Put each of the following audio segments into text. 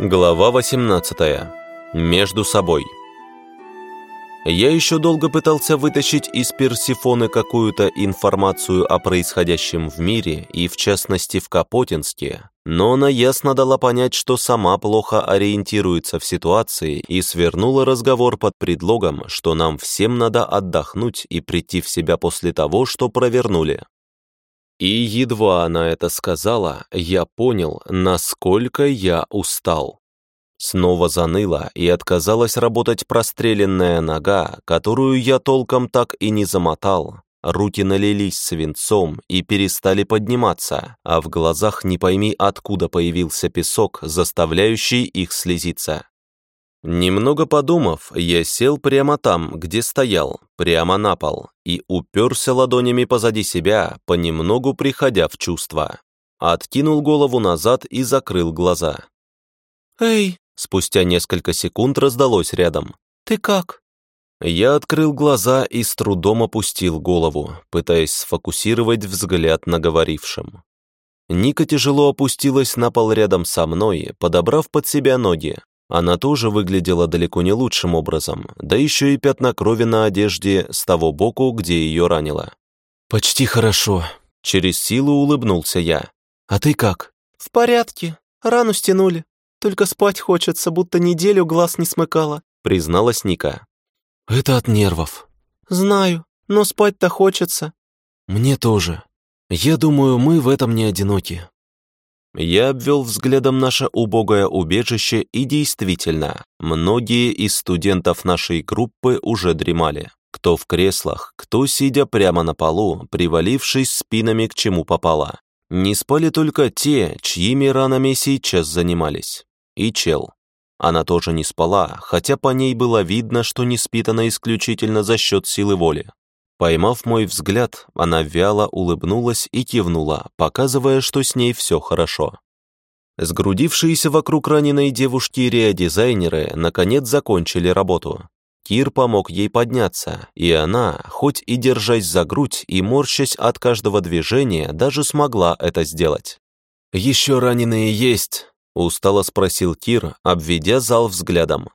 Глава 18. Между собой. Я еще долго пытался вытащить из Персифоны какую-то информацию о происходящем в мире и, в частности, в Капотинске, но она ясно дала понять, что сама плохо ориентируется в ситуации и свернула разговор под предлогом, что нам всем надо отдохнуть и прийти в себя после того, что провернули. И едва она это сказала, я понял, насколько я устал. Снова заныла и отказалась работать простреленная нога, которую я толком так и не замотал. Руки налились свинцом и перестали подниматься, а в глазах не пойми откуда появился песок, заставляющий их слезиться. Немного подумав, я сел прямо там, где стоял, прямо на пол, и уперся ладонями позади себя, понемногу приходя в чувство. Откинул голову назад и закрыл глаза. «Эй!» Спустя несколько секунд раздалось рядом. «Ты как?» Я открыл глаза и с трудом опустил голову, пытаясь сфокусировать взгляд на говорившем. Ника тяжело опустилась на пол рядом со мной, подобрав под себя ноги, она тоже выглядела далеко не лучшим образом, да еще и пятна крови на одежде с того боку, где ее ранило. «Почти хорошо», — через силу улыбнулся я. «А ты как?» «В порядке. Рану стянули. Только спать хочется, будто неделю глаз не смыкала», — призналась Ника. «Это от нервов». «Знаю, но спать-то хочется». «Мне тоже. Я думаю, мы в этом не одиноки». Я обвел взглядом наше убогое убежище, и действительно, многие из студентов нашей группы уже дремали. Кто в креслах, кто сидя прямо на полу, привалившись спинами к чему попало. Не спали только те, чьими ранами сейчас занимались. И чел. Она тоже не спала, хотя по ней было видно, что не спит она исключительно за счет силы воли. Поймав мой взгляд, она вяло улыбнулась и кивнула, показывая, что с ней все хорошо. Сгрудившиеся вокруг раненой девушки реодизайнеры наконец закончили работу. Кир помог ей подняться, и она, хоть и держась за грудь и морщась от каждого движения, даже смогла это сделать. «Еще раненые есть?» – устало спросил Кир, обведя зал взглядом.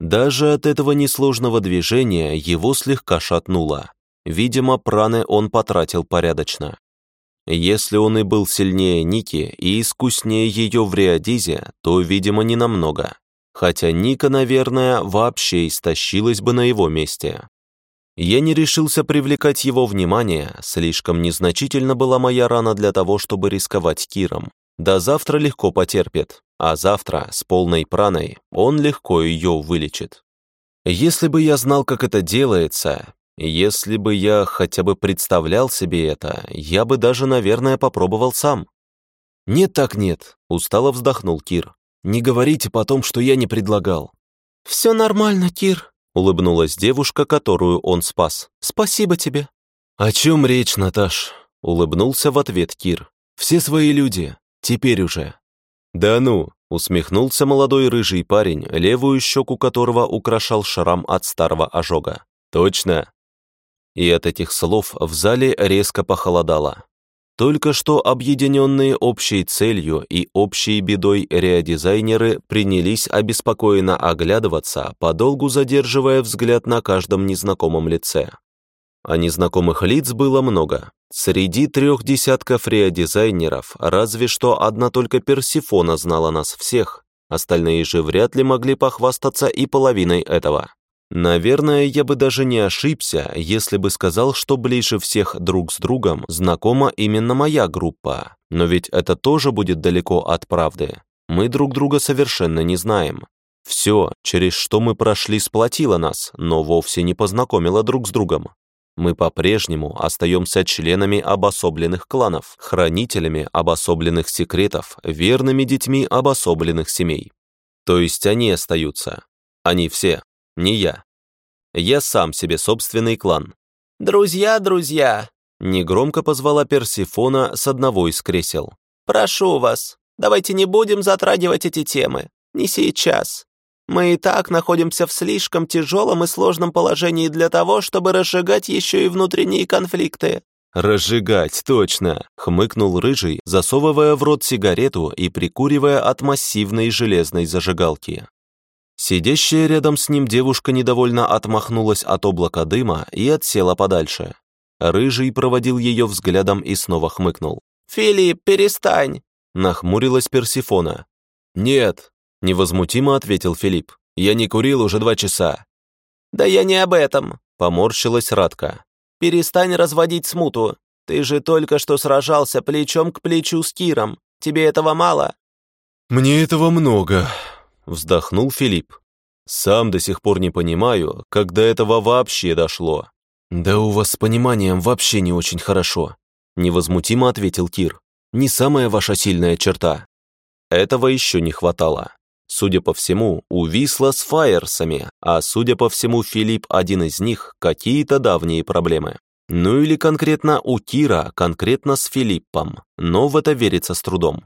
Даже от этого несложного движения его слегка шатнуло. Видимо, праны он потратил порядочно. Если он и был сильнее Ники и искуснее ее в Риадизе, то, видимо, не намного. Хотя Ника, наверное, вообще истощилась бы на его месте. Я не решился привлекать его внимание, слишком незначительно была моя рана для того, чтобы рисковать Киром. До завтра легко потерпит, а завтра, с полной праной, он легко ее вылечит. Если бы я знал, как это делается, если бы я хотя бы представлял себе это, я бы даже, наверное, попробовал сам. «Нет так нет», — устало вздохнул Кир. «Не говорите потом, что я не предлагал». «Все нормально, Кир», — улыбнулась девушка, которую он спас. «Спасибо тебе». «О чем речь, Наташ?» — улыбнулся в ответ Кир. «Все свои люди. Теперь уже». «Да ну!» — усмехнулся молодой рыжий парень, левую щеку которого украшал шрам от старого ожога. «Точно?» И от этих слов в зале резко похолодало. Только что объединенные общей целью и общей бедой реодизайнеры принялись обеспокоенно оглядываться, подолгу задерживая взгляд на каждом незнакомом лице. А незнакомых лиц было много. Среди трех десятков реодизайнеров разве что одна только Персифона знала нас всех, остальные же вряд ли могли похвастаться и половиной этого. Наверное, я бы даже не ошибся, если бы сказал, что ближе всех друг с другом знакома именно моя группа. Но ведь это тоже будет далеко от правды. Мы друг друга совершенно не знаем. Все, через что мы прошли, сплотило нас, но вовсе не познакомило друг с другом. Мы по-прежнему остаемся членами обособленных кланов, хранителями обособленных секретов, верными детьми обособленных семей. То есть они остаются. Они все не я. Я сам себе собственный клан. «Друзья, друзья!» Негромко позвала Персифона с одного из кресел. «Прошу вас, давайте не будем затрагивать эти темы. Не сейчас. Мы и так находимся в слишком тяжелом и сложном положении для того, чтобы разжигать еще и внутренние конфликты. «Разжигать, точно!» — хмыкнул Рыжий, засовывая в рот сигарету и прикуривая от массивной железной зажигалки. Сидящая рядом с ним девушка недовольно отмахнулась от облака дыма и отсела подальше. Рыжий проводил ее взглядом и снова хмыкнул. «Филипп, перестань!» — нахмурилась Персифона. «Нет», — невозмутимо ответил Филипп. «Я не курил уже два часа». «Да я не об этом», — поморщилась Радка. «Перестань разводить смуту. Ты же только что сражался плечом к плечу с Киром. Тебе этого мало?» «Мне этого много», — вздохнул Филипп. «Сам до сих пор не понимаю, как до этого вообще дошло». «Да у вас с пониманием вообще не очень хорошо», — невозмутимо ответил Кир. «Не самая ваша сильная черта». Этого еще не хватало. Судя по всему, увисла с Фаерсами, а судя по всему, Филипп один из них, какие-то давние проблемы. Ну или конкретно у Кира, конкретно с Филиппом, но в это верится с трудом.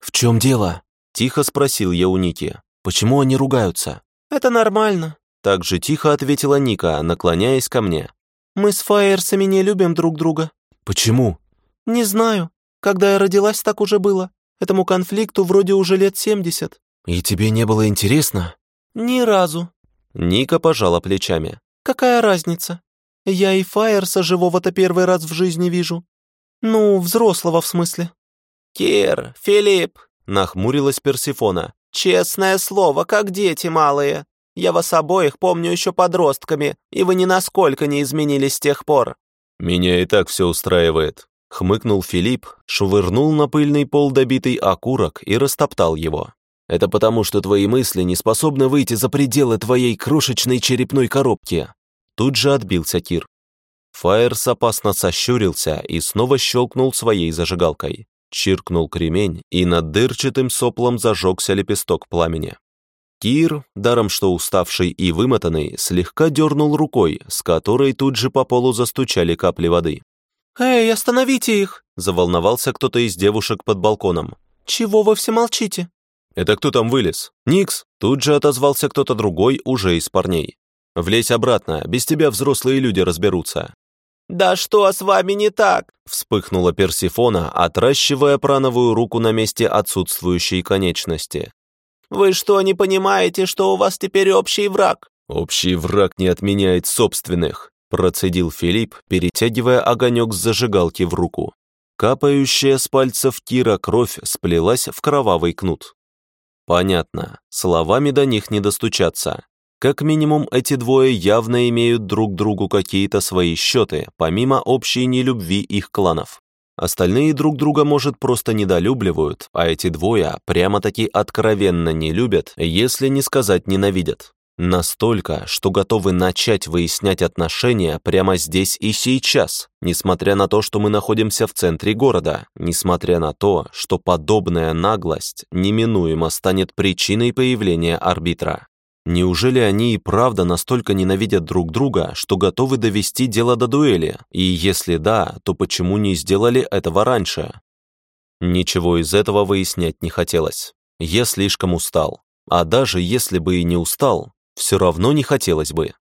«В чем дело?» – тихо спросил я у Ники. «Почему они ругаются?» «Это нормально», – так же тихо ответила Ника, наклоняясь ко мне. «Мы с Фаерсами не любим друг друга». «Почему?» «Не знаю. Когда я родилась, так уже было. Этому конфликту вроде уже лет семьдесят». «И тебе не было интересно?» «Ни разу». Ника пожала плечами. «Какая разница? Я и Фаерса живого-то первый раз в жизни вижу. Ну, взрослого в смысле». «Кир, Филипп», — нахмурилась Персифона. «Честное слово, как дети малые. Я вас обоих помню еще подростками, и вы ни насколько не изменились с тех пор». «Меня и так все устраивает», — хмыкнул Филипп, швырнул на пыльный пол добитый окурок и растоптал его. Это потому, что твои мысли не способны выйти за пределы твоей крошечной черепной коробки. Тут же отбился Кир. Фаерс опасно сощурился и снова щелкнул своей зажигалкой. Чиркнул кремень, и над дырчатым соплом зажегся лепесток пламени. Кир, даром что уставший и вымотанный, слегка дернул рукой, с которой тут же по полу застучали капли воды. «Эй, остановите их!» – заволновался кто-то из девушек под балконом. «Чего вы все молчите?» «Это кто там вылез?» «Никс!» Тут же отозвался кто-то другой, уже из парней. «Влезь обратно, без тебя взрослые люди разберутся». «Да что с вами не так?» Вспыхнула Персифона, отращивая прановую руку на месте отсутствующей конечности. «Вы что, не понимаете, что у вас теперь общий враг?» «Общий враг не отменяет собственных», процедил Филипп, перетягивая огонек с зажигалки в руку. Капающая с пальцев Кира кровь сплелась в кровавый кнут. Понятно, словами до них не достучаться. Как минимум, эти двое явно имеют друг другу какие-то свои счеты, помимо общей нелюбви их кланов. Остальные друг друга, может, просто недолюбливают, а эти двое прямо-таки откровенно не любят, если не сказать ненавидят. Настолько, что готовы начать выяснять отношения прямо здесь и сейчас, несмотря на то, что мы находимся в центре города, несмотря на то, что подобная наглость неминуемо станет причиной появления арбитра. Неужели они и правда настолько ненавидят друг друга, что готовы довести дело до дуэли? И если да, то почему не сделали этого раньше? Ничего из этого выяснять не хотелось. Я слишком устал. А даже если бы и не устал, все равно не хотелось бы.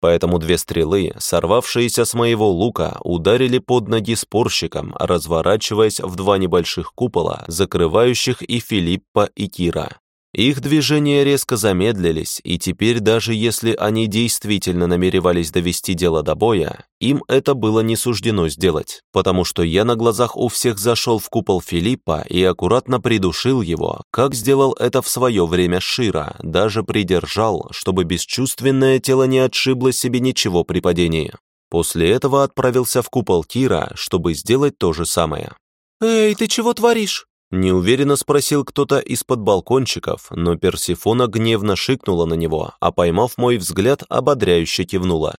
Поэтому две стрелы, сорвавшиеся с моего лука, ударили под ноги спорщикам, разворачиваясь в два небольших купола, закрывающих и Филиппа, и Кира. Их движения резко замедлились, и теперь даже если они действительно намеревались довести дело до боя, им это было не суждено сделать, потому что я на глазах у всех зашел в купол Филиппа и аккуратно придушил его, как сделал это в свое время Шира, даже придержал, чтобы бесчувственное тело не отшибло себе ничего при падении. После этого отправился в купол Кира, чтобы сделать то же самое. «Эй, ты чего творишь?» Неуверенно спросил кто-то из-под балкончиков, но Персифона гневно шикнула на него, а поймав мой взгляд, ободряюще кивнула.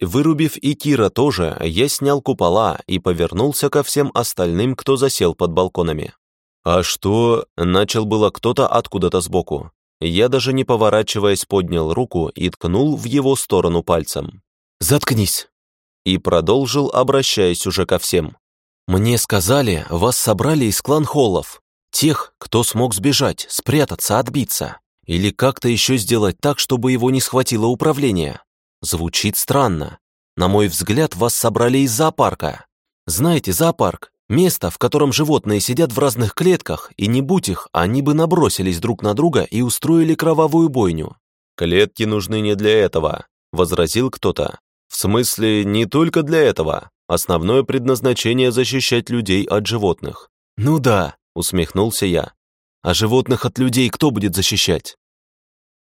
Вырубив и Кира тоже, я снял купола и повернулся ко всем остальным, кто засел под балконами. «А что?» – начал было кто-то откуда-то сбоку. Я даже не поворачиваясь поднял руку и ткнул в его сторону пальцем. «Заткнись!» И продолжил, обращаясь уже ко всем. «Мне сказали, вас собрали из клан-холлов. Тех, кто смог сбежать, спрятаться, отбиться. Или как-то еще сделать так, чтобы его не схватило управление. Звучит странно. На мой взгляд, вас собрали из зоопарка. Знаете, зоопарк – место, в котором животные сидят в разных клетках, и не будь их, они бы набросились друг на друга и устроили кровавую бойню. «Клетки нужны не для этого», – возразил кто-то. «В смысле, не только для этого. Основное предназначение – защищать людей от животных». «Ну да», – усмехнулся я. «А животных от людей кто будет защищать?»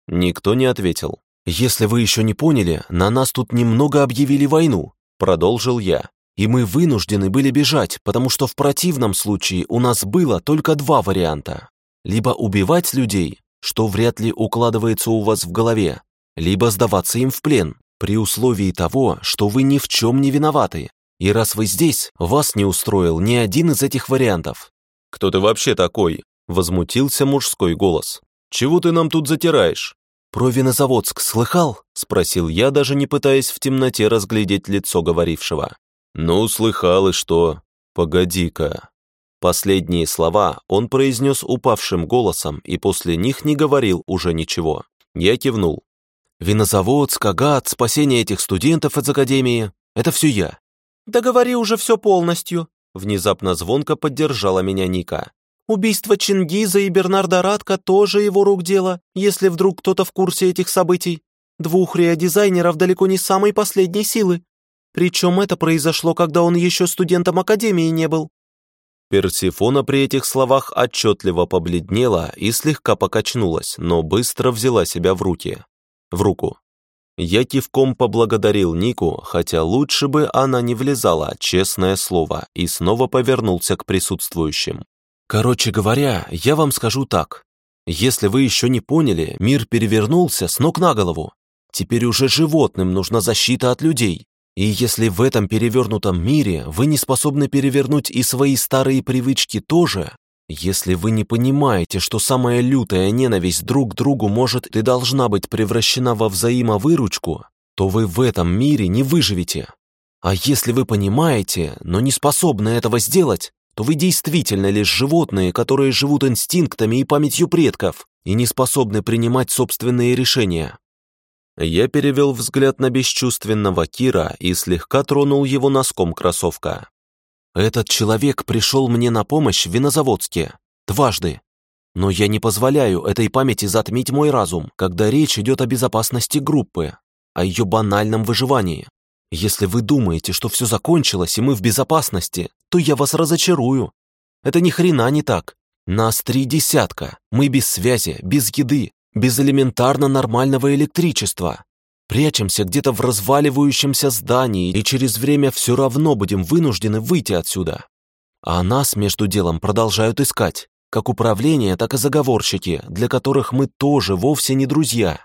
Никто не ответил. «Если вы еще не поняли, на нас тут немного объявили войну», – продолжил я. «И мы вынуждены были бежать, потому что в противном случае у нас было только два варианта. Либо убивать людей, что вряд ли укладывается у вас в голове, либо сдаваться им в плен, при условии того, что вы ни в чем не виноваты. И раз вы здесь, вас не устроил ни один из этих вариантов». «Кто ты вообще такой?» – возмутился мужской голос. «Чего ты нам тут затираешь?» «Про Винозаводск слыхал?» – спросил я, даже не пытаясь в темноте разглядеть лицо говорившего. «Ну, слыхал и что? Погоди-ка». Последние слова он произнес упавшим голосом и после них не говорил уже ничего. Я кивнул. «Винозаводск, Агат, спасение этих студентов из академии – это все я». «Да говори уже все полностью», – внезапно звонко поддержала меня Ника. Убийство Чингиза и Бернарда Радка тоже его рук дело, если вдруг кто-то в курсе этих событий. Двух реодизайнеров далеко не самой последней силы. Причем это произошло, когда он еще студентом Академии не был. Персифона при этих словах отчетливо побледнела и слегка покачнулась, но быстро взяла себя в руки. В руку. Я кивком поблагодарил Нику, хотя лучше бы она не влезала, честное слово, и снова повернулся к присутствующим. Короче говоря, я вам скажу так. Если вы еще не поняли, мир перевернулся с ног на голову. Теперь уже животным нужна защита от людей. И если в этом перевернутом мире вы не способны перевернуть и свои старые привычки тоже, если вы не понимаете, что самая лютая ненависть друг к другу может и должна быть превращена во взаимовыручку, то вы в этом мире не выживете. А если вы понимаете, но не способны этого сделать, то вы действительно лишь животные, которые живут инстинктами и памятью предков и не способны принимать собственные решения. Я перевел взгляд на бесчувственного Кира и слегка тронул его носком кроссовка. «Этот человек пришел мне на помощь в винозаводске. Дважды. Но я не позволяю этой памяти затмить мой разум, когда речь идет о безопасности группы, о ее банальном выживании. Если вы думаете, что все закончилось и мы в безопасности, то я вас разочарую. Это ни хрена не так. Нас три десятка. Мы без связи, без еды, без элементарно нормального электричества. Прячемся где-то в разваливающемся здании и через время все равно будем вынуждены выйти отсюда. А нас между делом продолжают искать, как управление, так и заговорщики, для которых мы тоже вовсе не друзья.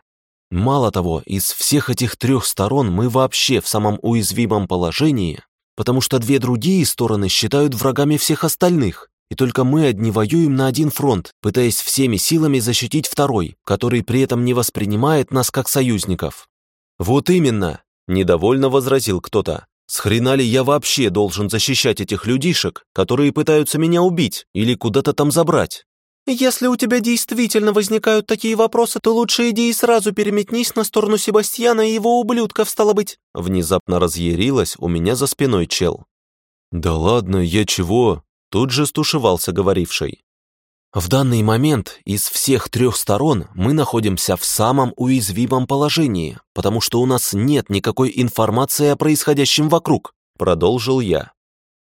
Мало того, из всех этих трех сторон мы вообще в самом уязвимом положении, потому что две другие стороны считают врагами всех остальных, и только мы одни воюем на один фронт, пытаясь всеми силами защитить второй, который при этом не воспринимает нас как союзников. «Вот именно!» – недовольно возразил кто-то. «С хрена ли я вообще должен защищать этих людишек, которые пытаются меня убить или куда-то там забрать?» «Если у тебя действительно возникают такие вопросы, то лучше иди и сразу переметнись на сторону Себастьяна и его ублюдков, стало быть». Внезапно разъярилась у меня за спиной чел. «Да ладно, я чего?» Тут же стушевался говоривший. В данный момент из всех трех сторон мы находимся в самом уязвимом положении, потому что у нас нет никакой информации о происходящем вокруг, продолжил я.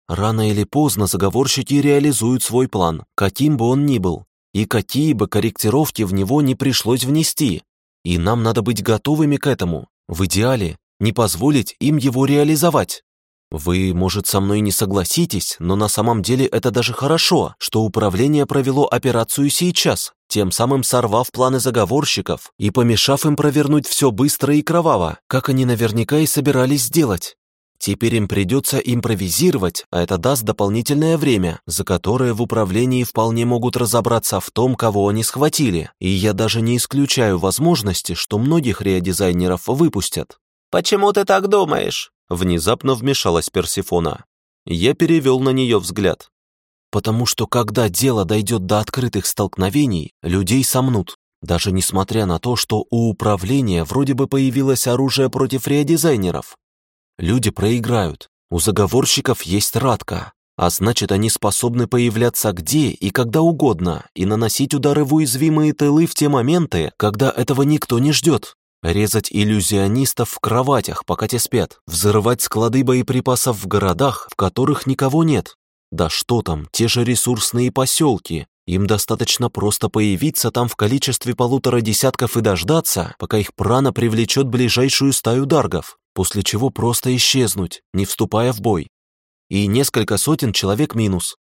Рано или поздно заговорщики реализуют свой план, каким бы он ни был, и какие бы корректировки в него не пришлось внести. И нам надо быть готовыми к этому. В идеале не позволить им его реализовать. Вы, может, со мной не согласитесь, но на самом деле это даже хорошо, что управление провело операцию сейчас, тем самым сорвав планы заговорщиков и помешав им провернуть все быстро и кроваво, как они наверняка и собирались сделать. Теперь им придется импровизировать, а это даст дополнительное время, за которое в управлении вполне могут разобраться в том, кого они схватили, и я даже не исключаю возможности, что многих реодизайнеров выпустят. «Почему ты так думаешь?» Внезапно вмешалась Персифона. Я перевел на нее взгляд. «Потому что когда дело дойдет до открытых столкновений, людей сомнут, даже несмотря на то, что у управления вроде бы появилось оружие против реодизайнеров. Люди проиграют, У заговорщиков есть Радка, а значит, они способны появляться где и когда угодно и наносить удары в уязвимые тылы в те моменты, когда этого никто не ждет. Резать иллюзионистов в кроватях, пока те спят. Взрывать склады боеприпасов в городах, в которых никого нет. Да что там, те же ресурсные поселки. Им достаточно просто появиться там в количестве полутора десятков и дождаться, пока их прана привлечет ближайшую стаю даргов, после чего просто исчезнуть, не вступая в бой. И несколько сотен человек минус.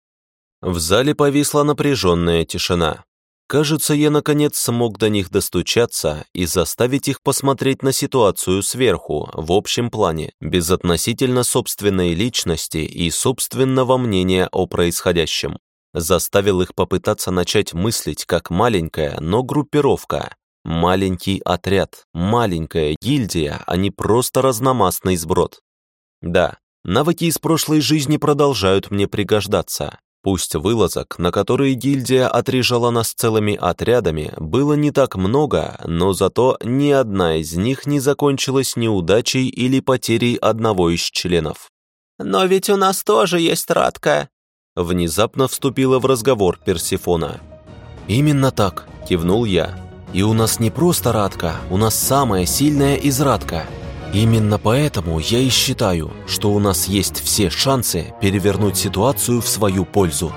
В зале повисла напряженная тишина. Кажется, я наконец смог до них достучаться и заставить их посмотреть на ситуацию сверху, в общем плане, без относительно собственной личности и собственного мнения о происходящем. Заставил их попытаться начать мыслить как маленькая, но группировка. Маленький отряд, маленькая гильдия, а не просто разномастный сброд. Да, навыки из прошлой жизни продолжают мне пригождаться. Пусть вылазок, на которые гильдия отрежала нас целыми отрядами, было не так много, но зато ни одна из них не закончилась неудачей или потерей одного из членов. «Но ведь у нас тоже есть Радка», Внезапно вступила в разговор Персифона. «Именно так», – кивнул я. «И у нас не просто Радка, у нас самая сильная из Радка. Именно поэтому я и считаю, что у нас есть все шансы перевернуть ситуацию в свою пользу».